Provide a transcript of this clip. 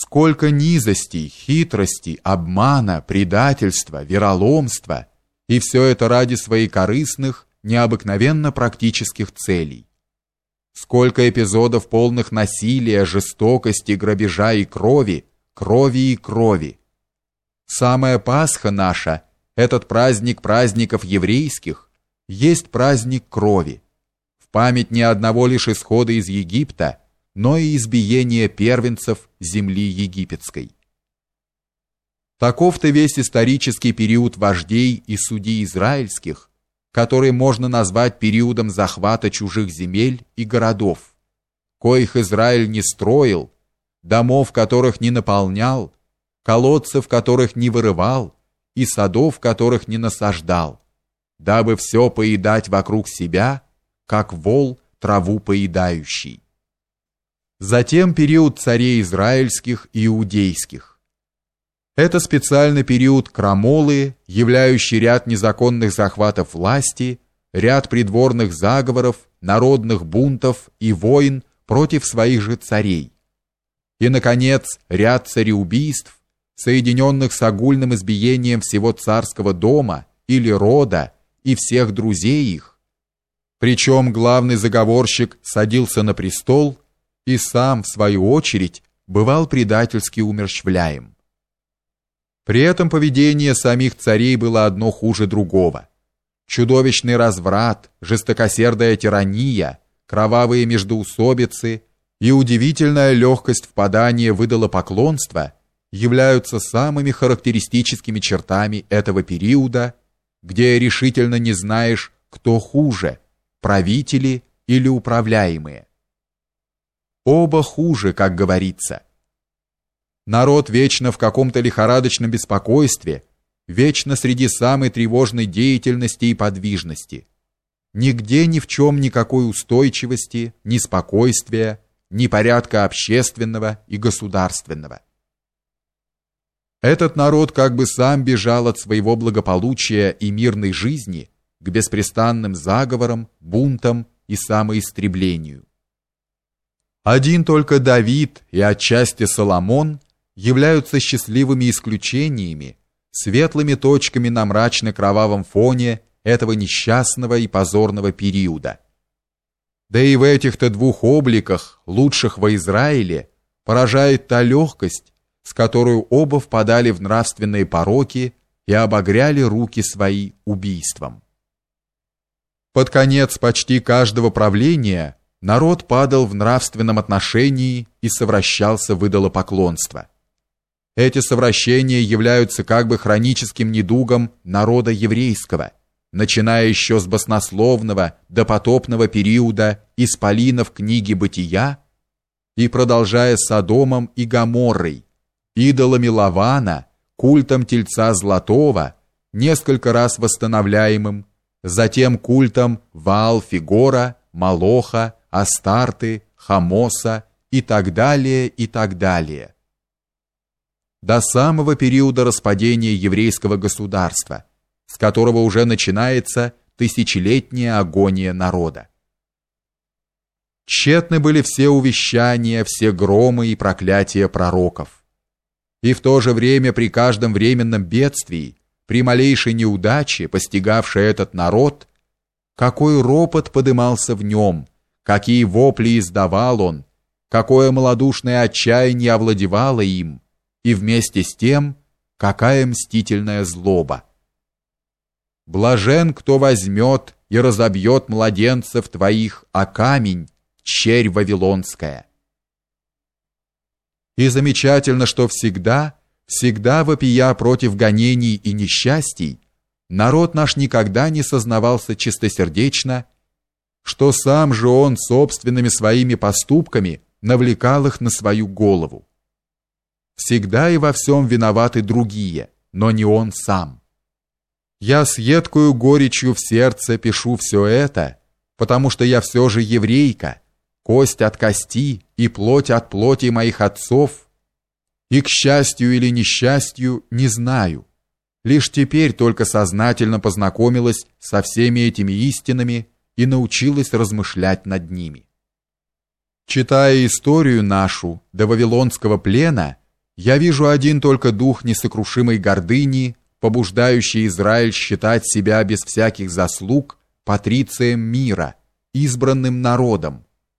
сколько низостей, хитростей, обмана, предательства, вероломства, и все это ради своих корыстных, необыкновенно практических целей. Сколько эпизодов полных насилия, жестокости, грабежа и крови, крови и крови. Самая Пасха наша, этот праздник праздников еврейских, есть праздник крови. В память не одного лишь исхода из Египта, но и избиения первенцев земли египетской. Таков-то весь исторический период вождей и судей израильских, который можно назвать периодом захвата чужих земель и городов, коих Израиль не строил, домов которых не наполнял, колодцев которых не вырывал и садов которых не насаждал, дабы все поедать вокруг себя, как вол траву поедающий. Затем период царей израильских и иудейских. Это специальный период крамолы, являющий ряд незаконных захватов власти, ряд придворных заговоров, народных бунтов и войн против своих же царей. И, наконец, ряд цареубийств, соединенных с огульным избиением всего царского дома или рода и всех друзей их. Причем главный заговорщик садился на престол и сам, в свою очередь, бывал предательски умерщвляем. При этом поведение самих царей было одно хуже другого. Чудовищный разврат, жестокосердая тирания, кровавые междоусобицы и удивительная легкость впадания в поклонство являются самыми характеристическими чертами этого периода, где решительно не знаешь, кто хуже, правители или управляемые. Оба хуже, как говорится. Народ вечно в каком-то лихорадочном беспокойстве, вечно среди самой тревожной деятельности и подвижности. Нигде ни в чем никакой устойчивости, ни спокойствия, ни порядка общественного и государственного. Этот народ как бы сам бежал от своего благополучия и мирной жизни к беспрестанным заговорам, бунтам и самоистреблению. Один только Давид и отчасти Соломон являются счастливыми исключениями, светлыми точками на мрачно-кровавом фоне этого несчастного и позорного периода. Да и в этих-то двух обликах, лучших во Израиле, поражает та легкость, с которой оба впадали в нравственные пороки и обогряли руки свои убийством. Под конец почти каждого правления – народ падал в нравственном отношении и совращался в идолопоклонство. Эти совращения являются как бы хроническим недугом народа еврейского, начиная еще с баснословного до потопного периода исполинов книги Бытия и продолжая Содомом и Гоморрой, идолами Лавана, культом Тельца Золотого, несколько раз восстановляемым, затем культом Ваал-Фигора, Малоха, Астарты, Хамоса и так далее, и так далее. До самого периода распадения еврейского государства, с которого уже начинается тысячелетняя агония народа. Тщетны были все увещания, все громы и проклятия пророков. И в то же время при каждом временном бедствии, при малейшей неудаче, постигавшей этот народ, какой ропот подымался в нем, какие вопли издавал он, какое малодушное отчаяние овладевало им, и вместе с тем, какая мстительная злоба. Блажен, кто возьмет и разобьет младенцев твоих о камень, черь вавилонская. И замечательно, что всегда, всегда вопия против гонений и несчастий, народ наш никогда не сознавался чистосердечно что сам же он собственными своими поступками навлекал их на свою голову. Всегда и во всем виноваты другие, но не он сам. Я с едкою горечью в сердце пишу все это, потому что я все же еврейка, кость от кости и плоть от плоти моих отцов, и к счастью или несчастью не знаю. Лишь теперь только сознательно познакомилась со всеми этими истинами и научилась размышлять над ними. Читая историю нашу до Вавилонского плена, Я вижу один только дух несокрушимой гордыни, побуждающий Израиль считать себя без всяких заслуг патрицием мира, избранным народом,